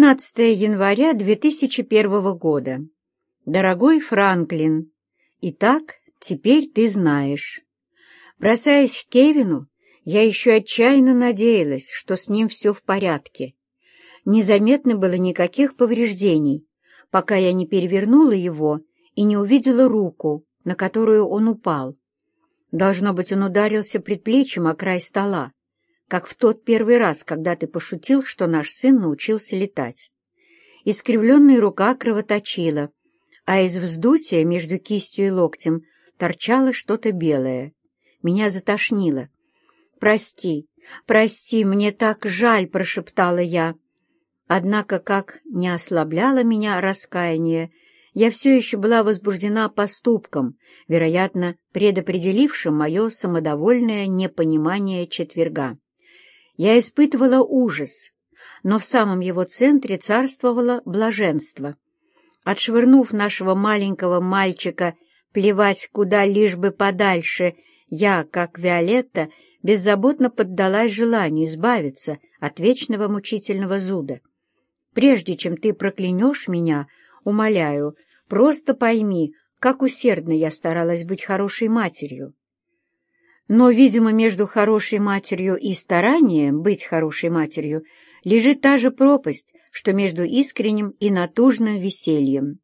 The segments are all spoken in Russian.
15 января 2001 года. Дорогой Франклин, итак, теперь ты знаешь. Бросаясь к Кевину, я еще отчаянно надеялась, что с ним все в порядке. Незаметно было никаких повреждений, пока я не перевернула его и не увидела руку, на которую он упал. Должно быть, он ударился предплечьем о край стола как в тот первый раз, когда ты пошутил, что наш сын научился летать. Искривленная рука кровоточила, а из вздутия между кистью и локтем торчало что-то белое. Меня затошнило. «Прости, прости, мне так жаль!» — прошептала я. Однако, как не ослабляло меня раскаяние, я все еще была возбуждена поступком, вероятно, предопределившим мое самодовольное непонимание четверга. Я испытывала ужас, но в самом его центре царствовало блаженство. Отшвырнув нашего маленького мальчика плевать куда лишь бы подальше, я, как Виолетта, беззаботно поддалась желанию избавиться от вечного мучительного зуда. Прежде чем ты проклянешь меня, умоляю, просто пойми, как усердно я старалась быть хорошей матерью. Но, видимо, между хорошей матерью и старанием быть хорошей матерью лежит та же пропасть, что между искренним и натужным весельем.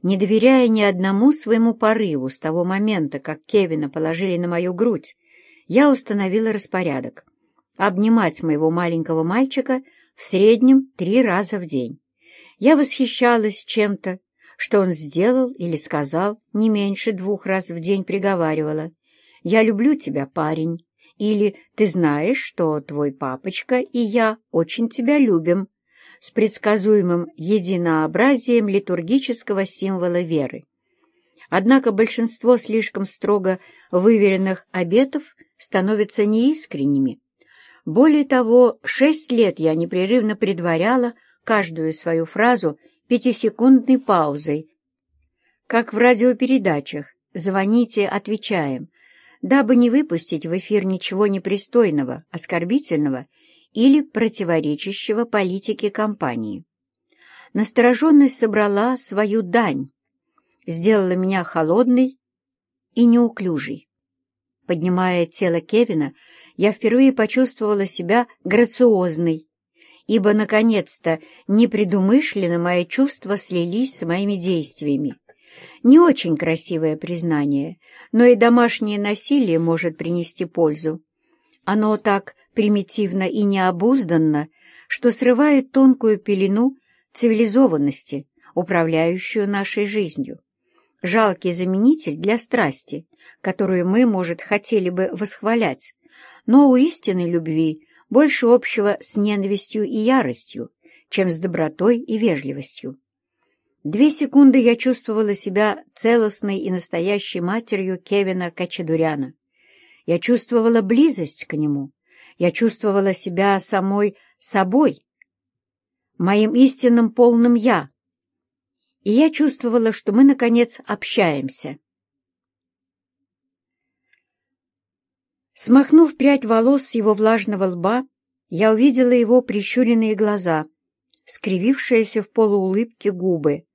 Не доверяя ни одному своему порыву с того момента, как Кевина положили на мою грудь, я установила распорядок — обнимать моего маленького мальчика в среднем три раза в день. Я восхищалась чем-то, что он сделал или сказал не меньше двух раз в день приговаривала — «Я люблю тебя, парень» или «Ты знаешь, что твой папочка и я очень тебя любим» с предсказуемым единообразием литургического символа веры. Однако большинство слишком строго выверенных обетов становятся неискренними. Более того, шесть лет я непрерывно предваряла каждую свою фразу пятисекундной паузой. Как в радиопередачах «Звоните, отвечаем», дабы не выпустить в эфир ничего непристойного, оскорбительного или противоречащего политике компании. Настороженность собрала свою дань, сделала меня холодной и неуклюжей. Поднимая тело Кевина, я впервые почувствовала себя грациозной, ибо, наконец-то, непредумышленно мои чувства слились с моими действиями. Не очень красивое признание, но и домашнее насилие может принести пользу. Оно так примитивно и необузданно, что срывает тонкую пелену цивилизованности, управляющую нашей жизнью. Жалкий заменитель для страсти, которую мы, может, хотели бы восхвалять, но у истинной любви больше общего с ненавистью и яростью, чем с добротой и вежливостью. Две секунды я чувствовала себя целостной и настоящей матерью Кевина Качедуряна. Я чувствовала близость к нему. Я чувствовала себя самой собой, моим истинным полным «я». И я чувствовала, что мы, наконец, общаемся. Смахнув прядь волос с его влажного лба, я увидела его прищуренные глаза, скривившиеся в полуулыбке губы.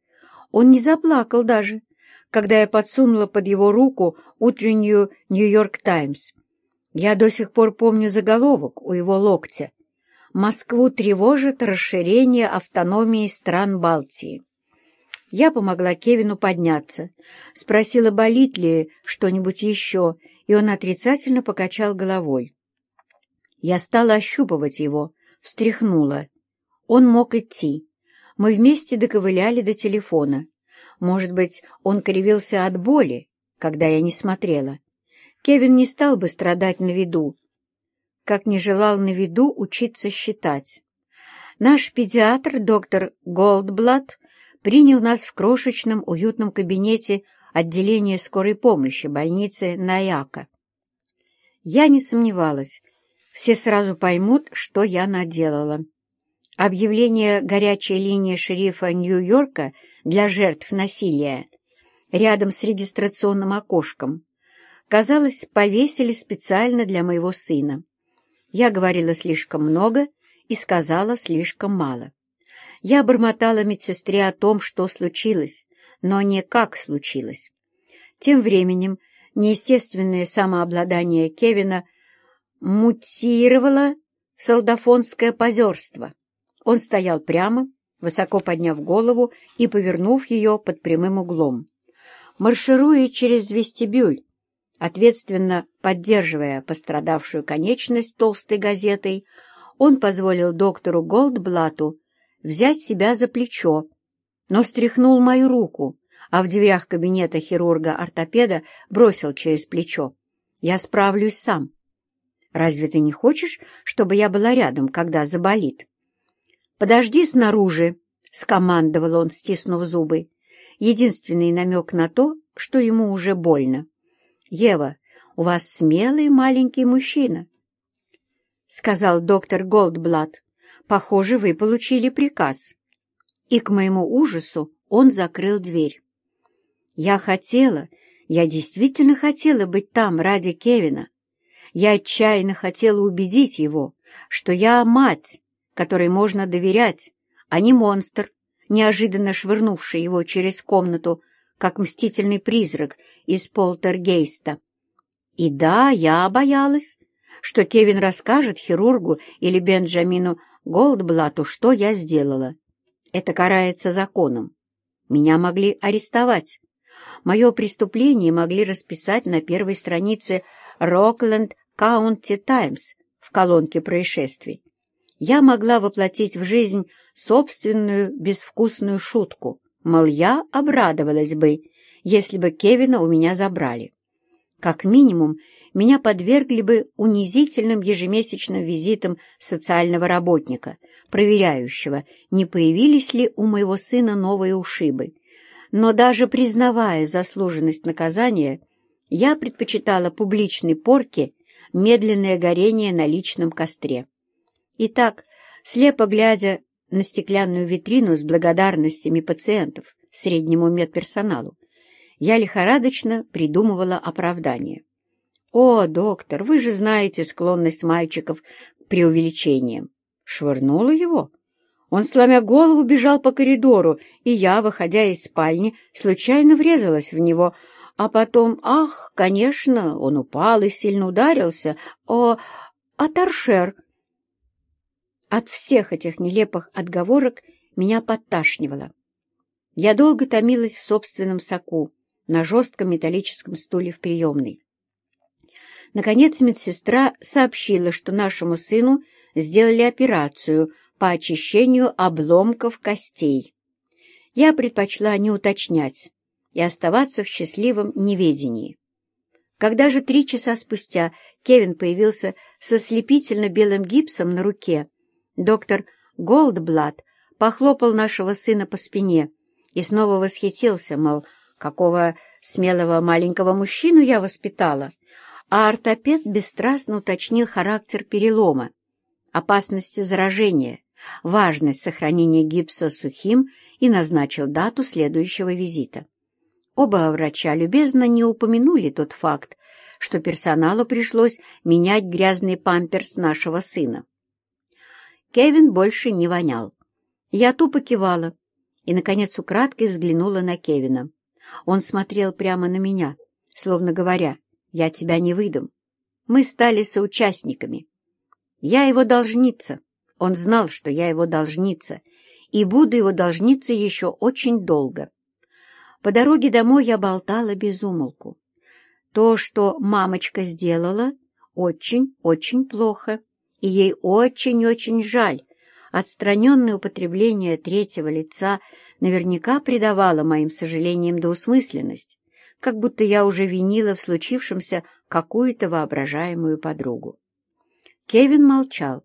Он не заплакал даже, когда я подсунула под его руку утреннюю «Нью-Йорк Таймс». Я до сих пор помню заголовок у его локтя. «Москву тревожит расширение автономии стран Балтии». Я помогла Кевину подняться, спросила, болит ли что-нибудь еще, и он отрицательно покачал головой. Я стала ощупывать его, встряхнула. Он мог идти. Мы вместе доковыляли до телефона. Может быть, он кривился от боли, когда я не смотрела. Кевин не стал бы страдать на виду, как не желал на виду учиться считать. Наш педиатр, доктор Голдблат, принял нас в крошечном уютном кабинете отделения скорой помощи больницы Наяка. Я не сомневалась, все сразу поймут, что я наделала. Объявление горячей линии шерифа Нью-Йорка для жертв насилия рядом с регистрационным окошком, казалось, повесили специально для моего сына. Я говорила слишком много и сказала слишком мало. Я бормотала медсестре о том, что случилось, но не как случилось. Тем временем неестественное самообладание Кевина мутировало солдафонское позерство. Он стоял прямо, высоко подняв голову и повернув ее под прямым углом. Маршируя через вестибюль, ответственно поддерживая пострадавшую конечность толстой газетой, он позволил доктору Голдблату взять себя за плечо, но стряхнул мою руку, а в дверях кабинета хирурга-ортопеда бросил через плечо. «Я справлюсь сам. Разве ты не хочешь, чтобы я была рядом, когда заболит?» «Подожди снаружи», — скомандовал он, стиснув зубы. Единственный намек на то, что ему уже больно. «Ева, у вас смелый маленький мужчина», — сказал доктор Голдблат. «Похоже, вы получили приказ». И к моему ужасу он закрыл дверь. Я хотела, я действительно хотела быть там ради Кевина. Я отчаянно хотела убедить его, что я мать, которой можно доверять, а не монстр, неожиданно швырнувший его через комнату, как мстительный призрак из полтергейста. И да, я боялась, что Кевин расскажет хирургу или Бенджамину Голдблату, что я сделала. Это карается законом. Меня могли арестовать. Мое преступление могли расписать на первой странице «Рокленд Каунти Таймс» в колонке происшествий. Я могла воплотить в жизнь собственную безвкусную шутку, мол, я обрадовалась бы, если бы Кевина у меня забрали. Как минимум, меня подвергли бы унизительным ежемесячным визитам социального работника, проверяющего, не появились ли у моего сына новые ушибы, но даже признавая заслуженность наказания, я предпочитала публичной порке медленное горение на личном костре. Итак, слепо глядя на стеклянную витрину с благодарностями пациентов среднему медперсоналу, я лихорадочно придумывала оправдание. «О, доктор, вы же знаете склонность мальчиков к преувеличениям». Швырнула его. Он, сломя голову, бежал по коридору, и я, выходя из спальни, случайно врезалась в него, а потом, ах, конечно, он упал и сильно ударился. О, а торшер! От всех этих нелепых отговорок меня подташнивало. Я долго томилась в собственном соку на жестком металлическом стуле в приемной. Наконец медсестра сообщила, что нашему сыну сделали операцию — по очищению обломков костей. Я предпочла не уточнять и оставаться в счастливом неведении. Когда же три часа спустя Кевин появился со слепительно белым гипсом на руке, доктор Голдблат похлопал нашего сына по спине и снова восхитился, мол, какого смелого маленького мужчину я воспитала, а ортопед бесстрастно уточнил характер перелома, опасности заражения важность сохранения гипса сухим и назначил дату следующего визита. Оба врача любезно не упомянули тот факт, что персоналу пришлось менять грязный памперс нашего сына. Кевин больше не вонял. Я тупо кивала и, наконец, украдкой взглянула на Кевина. Он смотрел прямо на меня, словно говоря, «Я тебя не выдам». Мы стали соучастниками. Я его должница. Он знал, что я его должница, и буду его должницей еще очень долго. По дороге домой я болтала без умолку. То, что мамочка сделала, очень-очень плохо, и ей очень-очень жаль. Отстраненное употребление третьего лица наверняка придавало моим сожалениям двусмысленность, как будто я уже винила в случившемся какую-то воображаемую подругу. Кевин молчал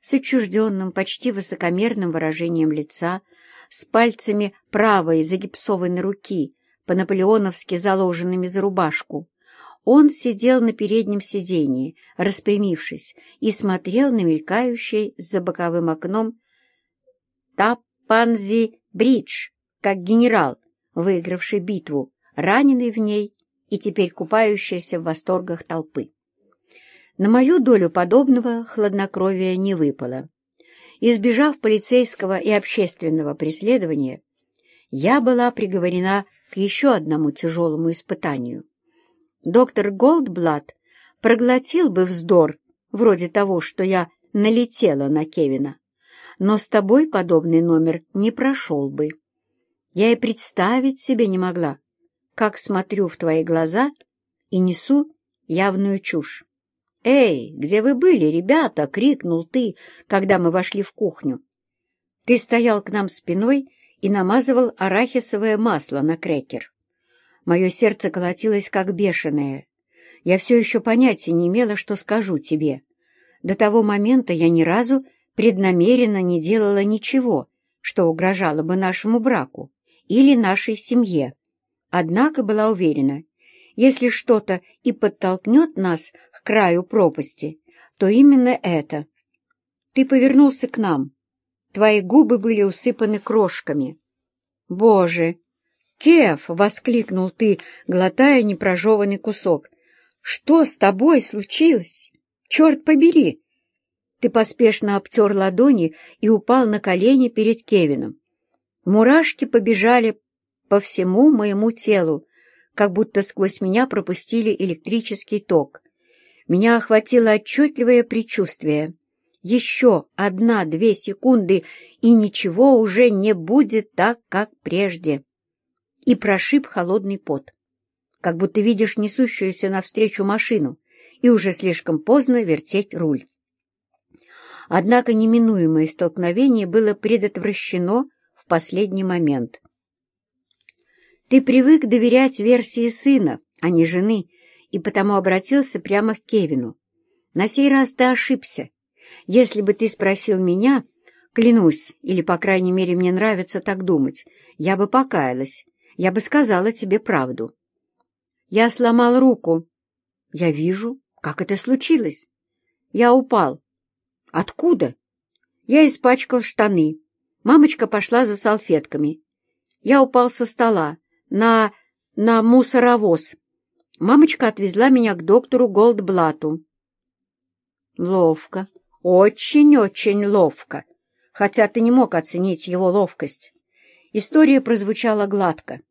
с отчужденным, почти высокомерным выражением лица, с пальцами правой загипсованной руки, по-наполеоновски заложенными за рубашку. Он сидел на переднем сиденье, распрямившись, и смотрел на мелькающий за боковым окном Таппанзи-бридж, как генерал, выигравший битву, раненый в ней и теперь купающийся в восторгах толпы. На мою долю подобного хладнокровия не выпало. Избежав полицейского и общественного преследования, я была приговорена к еще одному тяжелому испытанию. Доктор Голдблат проглотил бы вздор, вроде того, что я налетела на Кевина, но с тобой подобный номер не прошел бы. Я и представить себе не могла, как смотрю в твои глаза и несу явную чушь. «Эй, где вы были, ребята?» — крикнул ты, когда мы вошли в кухню. Ты стоял к нам спиной и намазывал арахисовое масло на крекер. Мое сердце колотилось, как бешеное. Я все еще понятия не имела, что скажу тебе. До того момента я ни разу преднамеренно не делала ничего, что угрожало бы нашему браку или нашей семье. Однако была уверена, если что-то и подтолкнет нас к краю пропасти, то именно это. Ты повернулся к нам. Твои губы были усыпаны крошками. «Боже!» «Кеф!» — воскликнул ты, глотая непрожеванный кусок. «Что с тобой случилось? Черт побери!» Ты поспешно обтер ладони и упал на колени перед Кевином. Мурашки побежали по всему моему телу, как будто сквозь меня пропустили электрический ток. Меня охватило отчетливое предчувствие. Еще одна-две секунды, и ничего уже не будет так, как прежде. И прошиб холодный пот. Как будто видишь несущуюся навстречу машину, и уже слишком поздно вертеть руль. Однако неминуемое столкновение было предотвращено в последний момент. Ты привык доверять версии сына, а не жены, и потому обратился прямо к Кевину. На сей раз ты ошибся. Если бы ты спросил меня, клянусь, или, по крайней мере, мне нравится так думать, я бы покаялась, я бы сказала тебе правду. Я сломал руку. Я вижу, как это случилось. Я упал. Откуда? Я испачкал штаны. Мамочка пошла за салфетками. Я упал со стола на... на мусоровоз. Мамочка отвезла меня к доктору Голдблату. Ловко, очень-очень ловко, хотя ты не мог оценить его ловкость. История прозвучала гладко.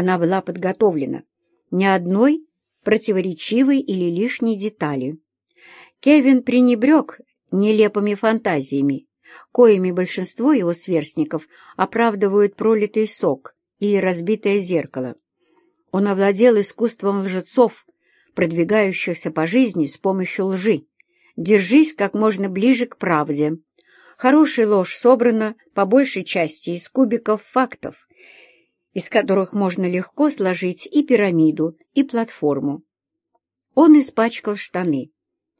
Она была подготовлена. Ни одной противоречивой или лишней детали. Кевин пренебрег нелепыми фантазиями, коими большинство его сверстников оправдывают пролитый сок или разбитое зеркало. Он овладел искусством лжецов, продвигающихся по жизни с помощью лжи. Держись как можно ближе к правде. Хорошая ложь собрана по большей части из кубиков фактов, из которых можно легко сложить и пирамиду, и платформу. Он испачкал штаны.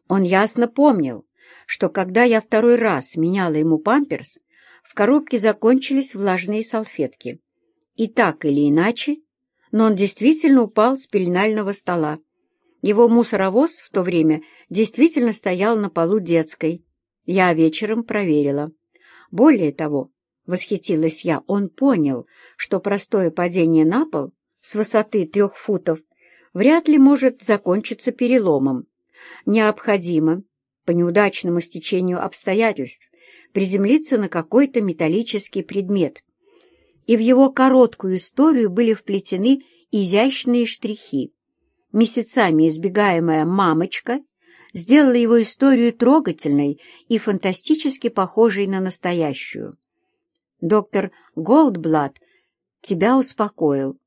Он ясно помнил, что когда я второй раз меняла ему памперс, в коробке закончились влажные салфетки. И так или иначе, но он действительно упал с пеленального стола. Его мусоровоз в то время действительно стоял на полу детской. Я вечером проверила. Более того, восхитилась я, он понял, что простое падение на пол с высоты трех футов вряд ли может закончиться переломом. Необходимо, по неудачному стечению обстоятельств, приземлиться на какой-то металлический предмет, и в его короткую историю были вплетены изящные штрихи. Месяцами избегаемая «мамочка» сделала его историю трогательной и фантастически похожей на настоящую. Доктор Голдблат тебя успокоил.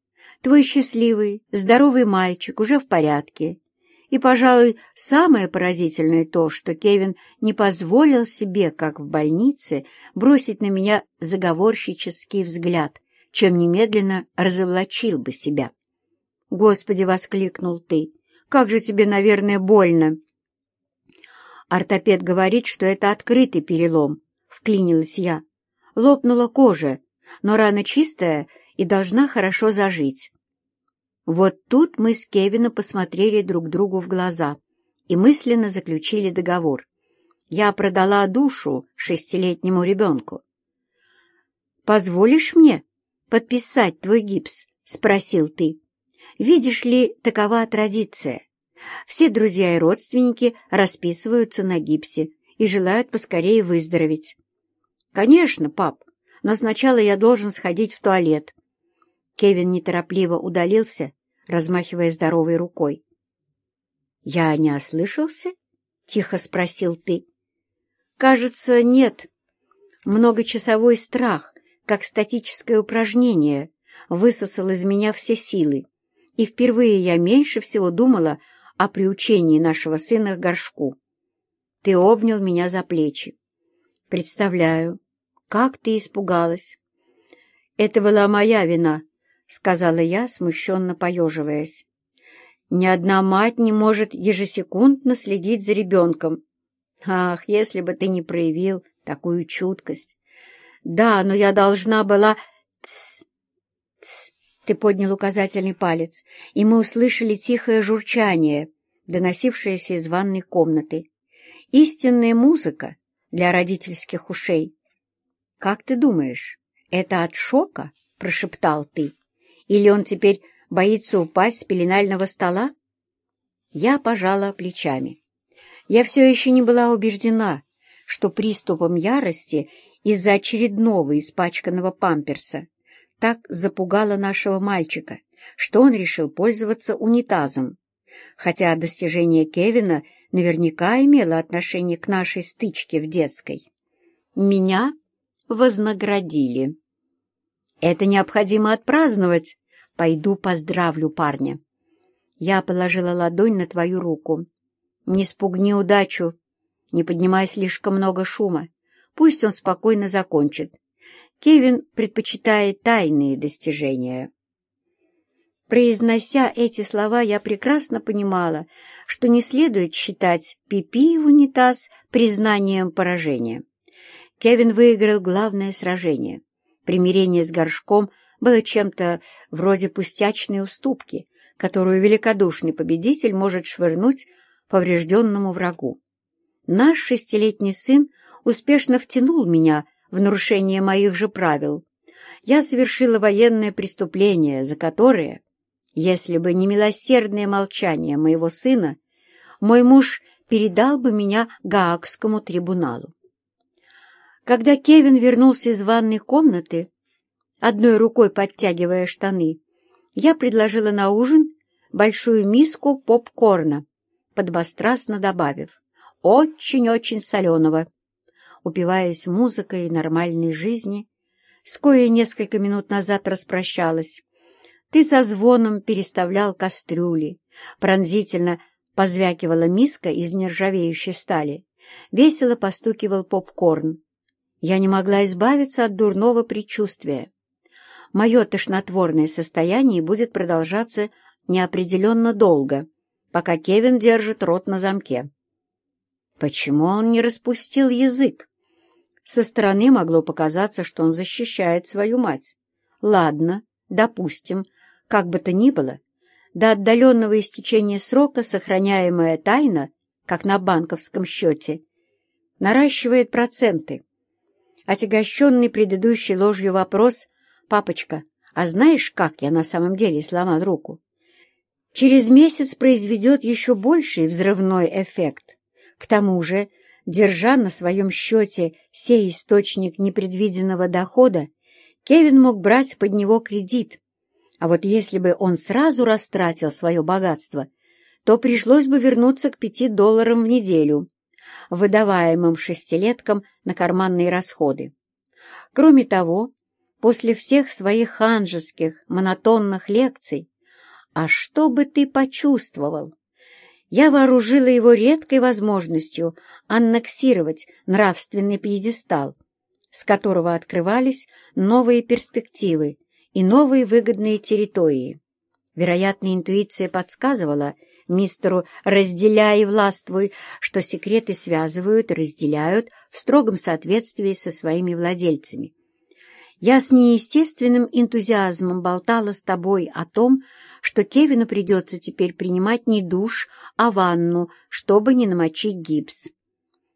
Твой счастливый, здоровый мальчик уже в порядке, и, пожалуй, самое поразительное то, что Кевин не позволил себе, как в больнице, бросить на меня заговорщический взгляд, чем немедленно разоблачил бы себя. «Господи!» — воскликнул ты. «Как же тебе, наверное, больно!» Ортопед говорит, что это открытый перелом, — вклинилась я. Лопнула кожа, но рана чистая и должна хорошо зажить. Вот тут мы с Кевином посмотрели друг другу в глаза и мысленно заключили договор. Я продала душу шестилетнему ребенку. «Позволишь мне подписать твой гипс?» — спросил ты. «Видишь ли, такова традиция. Все друзья и родственники расписываются на гипсе и желают поскорее выздороветь». «Конечно, пап, но сначала я должен сходить в туалет». Кевин неторопливо удалился, размахивая здоровой рукой. «Я не ослышался?» — тихо спросил ты. «Кажется, нет. Многочасовой страх, как статическое упражнение, высосал из меня все силы, и впервые я меньше всего думала о приучении нашего сына к горшку. Ты обнял меня за плечи. Представляю, как ты испугалась. Это была моя вина, — сказала я, смущенно поеживаясь. Ни одна мать не может ежесекундно следить за ребенком. Ах, если бы ты не проявил такую чуткость! Да, но я должна была... Тс, тс. Ты поднял указательный палец, и мы услышали тихое журчание, доносившееся из ванной комнаты. Истинная музыка для родительских ушей. «Как ты думаешь, это от шока?» — прошептал ты. «Или он теперь боится упасть с пеленального стола?» Я пожала плечами. Я все еще не была убеждена, что приступом ярости из-за очередного испачканного памперса так запугало нашего мальчика, что он решил пользоваться унитазом, хотя достижение Кевина наверняка имело отношение к нашей стычке в детской. Меня вознаградили. Это необходимо отпраздновать. Пойду поздравлю парня. Я положила ладонь на твою руку. Не спугни удачу, не поднимай слишком много шума. Пусть он спокойно закончит. Кевин предпочитает тайные достижения. Произнося эти слова, я прекрасно понимала, что не следует считать пипи в унитаз признанием поражения. Кевин выиграл главное сражение. Примирение с горшком было чем-то вроде пустячной уступки, которую великодушный победитель может швырнуть поврежденному врагу. Наш шестилетний сын успешно втянул меня в нарушение моих же правил. Я совершила военное преступление, за которое, если бы не милосердное молчание моего сына, мой муж передал бы меня Гаагскому трибуналу. Когда Кевин вернулся из ванной комнаты, одной рукой подтягивая штаны, я предложила на ужин большую миску попкорна, подбострастно добавив «очень-очень соленого». Упиваясь музыкой нормальной жизни, с коей несколько минут назад распрощалась, ты со звоном переставлял кастрюли, пронзительно позвякивала миска из нержавеющей стали, весело постукивал попкорн, я не могла избавиться от дурного предчувствия. Мое тошнотворное состояние будет продолжаться неопределенно долго, пока Кевин держит рот на замке. Почему он не распустил язык? Со стороны могло показаться, что он защищает свою мать. Ладно, допустим, как бы то ни было, до отдаленного истечения срока сохраняемая тайна, как на банковском счете, наращивает проценты. Отягощенный предыдущей ложью вопрос «Папочка, а знаешь, как я на самом деле сломал руку?» через месяц произведет еще больший взрывной эффект. К тому же, держа на своем счете сей источник непредвиденного дохода, Кевин мог брать под него кредит. А вот если бы он сразу растратил свое богатство, то пришлось бы вернуться к пяти долларам в неделю выдаваемым шестилеткам на карманные расходы. Кроме того, после всех своих ханжеских монотонных лекций, «А что бы ты почувствовал?» Я вооружила его редкой возможностью аннексировать нравственный пьедестал, с которого открывались новые перспективы и новые выгодные территории. Вероятно, интуиция подсказывала — мистеру «разделяй и властвуй», что секреты связывают и разделяют в строгом соответствии со своими владельцами. Я с неестественным энтузиазмом болтала с тобой о том, что Кевину придется теперь принимать не душ, а ванну, чтобы не намочить гипс.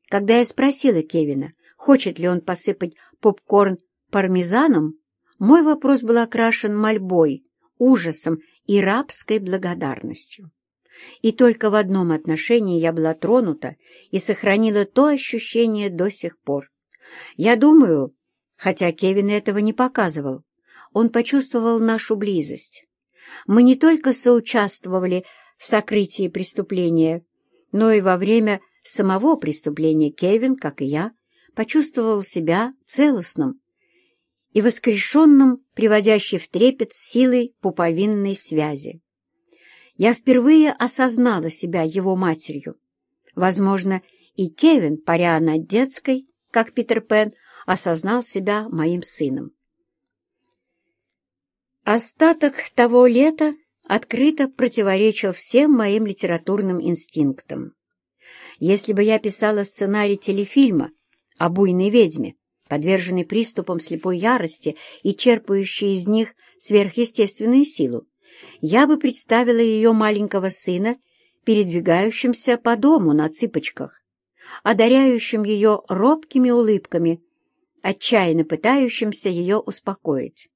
Когда я спросила Кевина, хочет ли он посыпать попкорн пармезаном, мой вопрос был окрашен мольбой, ужасом и рабской благодарностью. И только в одном отношении я была тронута и сохранила то ощущение до сих пор. Я думаю, хотя Кевин этого не показывал, он почувствовал нашу близость. Мы не только соучаствовали в сокрытии преступления, но и во время самого преступления Кевин, как и я, почувствовал себя целостным и воскрешенным, приводящий в трепет силой пуповинной связи. Я впервые осознала себя его матерью. Возможно, и Кевин, паря над детской, как Питер Пен, осознал себя моим сыном. Остаток того лета открыто противоречил всем моим литературным инстинктам. Если бы я писала сценарий телефильма о буйной ведьме, подверженной приступам слепой ярости и черпающей из них сверхъестественную силу, я бы представила ее маленького сына, передвигающимся по дому на цыпочках, одаряющим ее робкими улыбками, отчаянно пытающимся ее успокоить.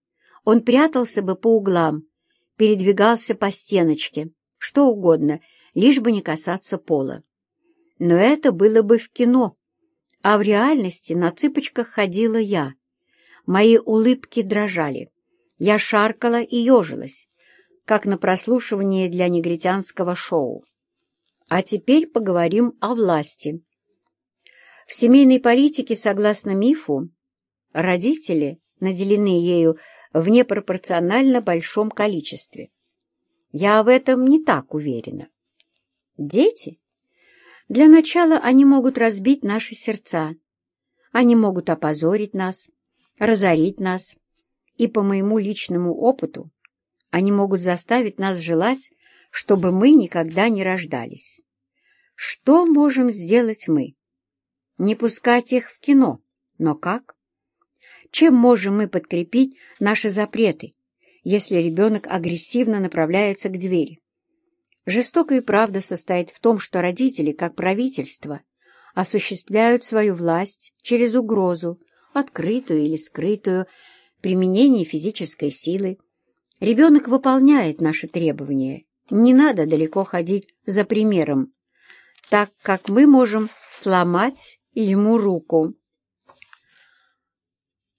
Он прятался бы по углам, передвигался по стеночке, что угодно, лишь бы не касаться пола. Но это было бы в кино, а в реальности на цыпочках ходила я. Мои улыбки дрожали. Я шаркала и ежилась, как на прослушивании для негритянского шоу. А теперь поговорим о власти. В семейной политике, согласно мифу, родители наделены ею в непропорционально большом количестве. Я в этом не так уверена. Дети? Для начала они могут разбить наши сердца. Они могут опозорить нас, разорить нас. И по моему личному опыту они могут заставить нас желать, чтобы мы никогда не рождались. Что можем сделать мы? Не пускать их в кино. Но как? Чем можем мы подкрепить наши запреты, если ребенок агрессивно направляется к двери? Жестокая правда состоит в том, что родители, как правительство, осуществляют свою власть через угрозу, открытую или скрытую, применение физической силы. Ребенок выполняет наши требования. Не надо далеко ходить за примером, так как мы можем сломать ему руку.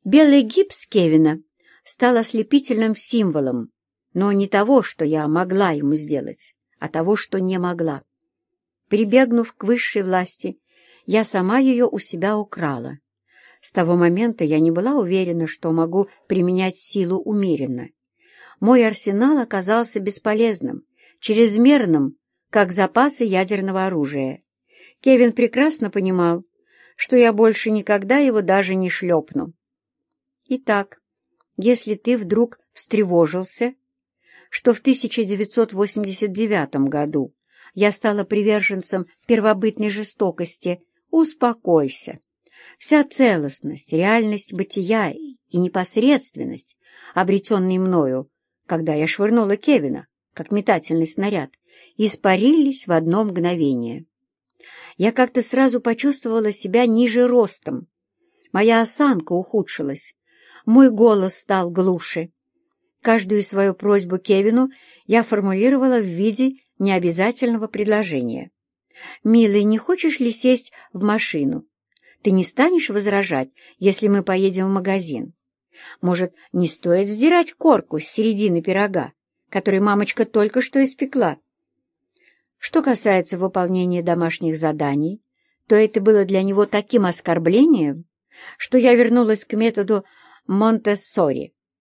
Белый гипс Кевина стал ослепительным символом, но не того, что я могла ему сделать, а того, что не могла. Прибегнув к высшей власти, я сама ее у себя украла. С того момента я не была уверена, что могу применять силу умеренно. Мой арсенал оказался бесполезным, чрезмерным, как запасы ядерного оружия. Кевин прекрасно понимал, что я больше никогда его даже не шлепну. Итак, если ты вдруг встревожился, что в 1989 году я стала приверженцем первобытной жестокости, успокойся. Вся целостность, реальность бытия и непосредственность, обретенные мною, когда я швырнула Кевина, как метательный снаряд, испарились в одно мгновение. Я как-то сразу почувствовала себя ниже ростом. Моя осанка ухудшилась, мой голос стал глуше. Каждую свою просьбу Кевину я формулировала в виде необязательного предложения. «Милый, не хочешь ли сесть в машину? Ты не станешь возражать, если мы поедем в магазин? Может, не стоит сдирать корку с середины пирога, который мамочка только что испекла?» Что касается выполнения домашних заданий, то это было для него таким оскорблением, что я вернулась к методу Монтессори.